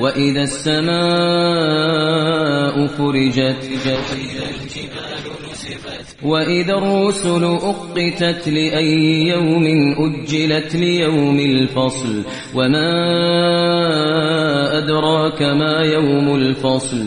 وإذا السماء فرجت وإذا الرسل أقتت لأي يوم أجلت ليوم الفصل وما أدراك ما يوم الفصل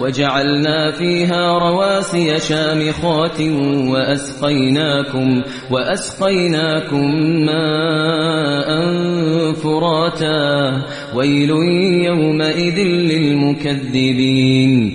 وجعلنا فيها رواسي شامخات وأسقيناكم وأسقيناكم ماء فراتا. ويل يومئذ للمكذبين.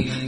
العالمين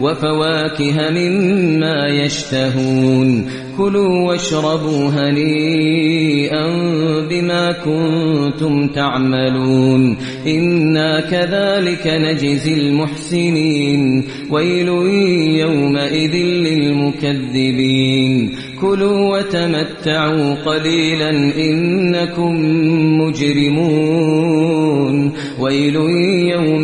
وفواكه مما يشتهون كلوا واشربوا هنيئا بما كنتم تعملون إنا كذلك نجزي المحسنين ويل يومئذ للمكذبين كلوا وتمتعوا قليلا إنكم مجرمون ويل يومئذ